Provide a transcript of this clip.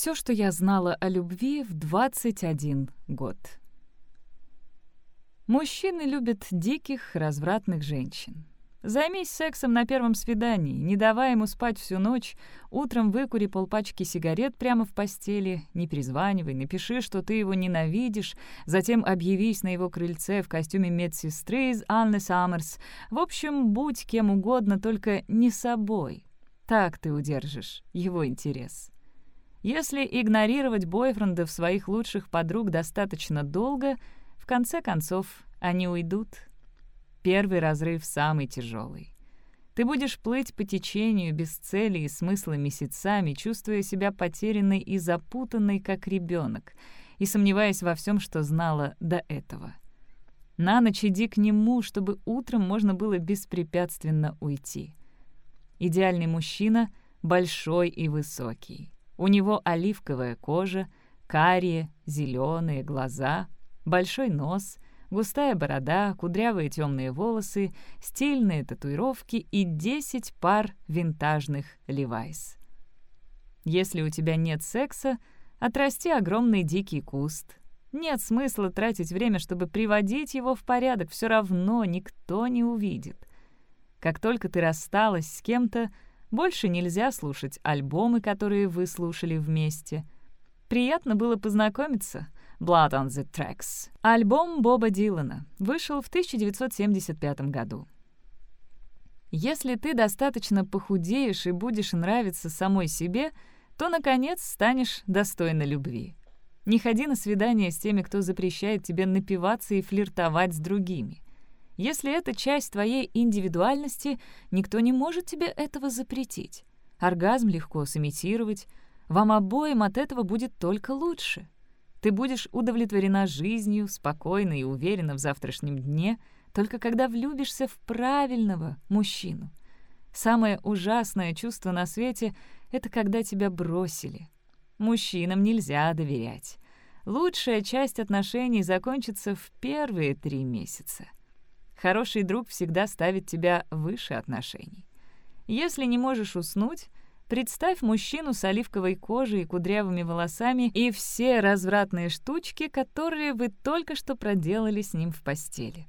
Все, что я знала о любви в 21 год. Мужчины любят диких, развратных женщин. Займись сексом на первом свидании, не давай ему спать всю ночь, утром выкури полпачки сигарет прямо в постели, не перезванивай, напиши, что ты его ненавидишь, затем объявись на его крыльце в костюме медсестры из Анны Саммерс. В общем, будь кем угодно, только не собой. Так ты удержишь его интерес. Если игнорировать бойфрендов своих лучших подруг достаточно долго, в конце концов они уйдут. Первый разрыв самый тяжелый. Ты будешь плыть по течению без цели и смысла месяцами, чувствуя себя потерянной и запутанной, как ребенок, и сомневаясь во всем, что знала до этого. На ночь иди к нему, чтобы утром можно было беспрепятственно уйти. Идеальный мужчина — большой и высокий. У него оливковая кожа, карие, зеленые глаза, большой нос, густая борода, кудрявые темные волосы, стильные татуировки и 10 пар винтажных левайс. Если у тебя нет секса, отрасти огромный дикий куст. Нет смысла тратить время, чтобы приводить его в порядок, все равно никто не увидит. Как только ты рассталась с кем-то, больше нельзя слушать альбомы, которые вы слушали вместе. Приятно было познакомиться. Blood on the Tracks. Альбом Боба Дилана вышел в 1975 году. Если ты достаточно похудеешь и будешь нравиться самой себе, то, наконец, станешь достойна любви. Не ходи на свидания с теми, кто запрещает тебе напиваться и флиртовать с другими — если это часть твоей индивидуальности, никто не может тебе этого запретить. Оргазм легко сымитировать. Вам обоим от этого будет только лучше. Ты будешь удовлетворена жизнью, спокойна и уверена в завтрашнем дне, только когда влюбишься в правильного мужчину. Самое ужасное чувство на свете — это когда тебя бросили. Мужчинам нельзя доверять. Лучшая часть отношений закончится в первые три месяца — Хороший друг всегда ставит тебя выше отношений. Если не можешь уснуть, представь мужчину с оливковой кожей и кудрявыми волосами и все развратные штучки, которые вы только что проделали с ним в постели.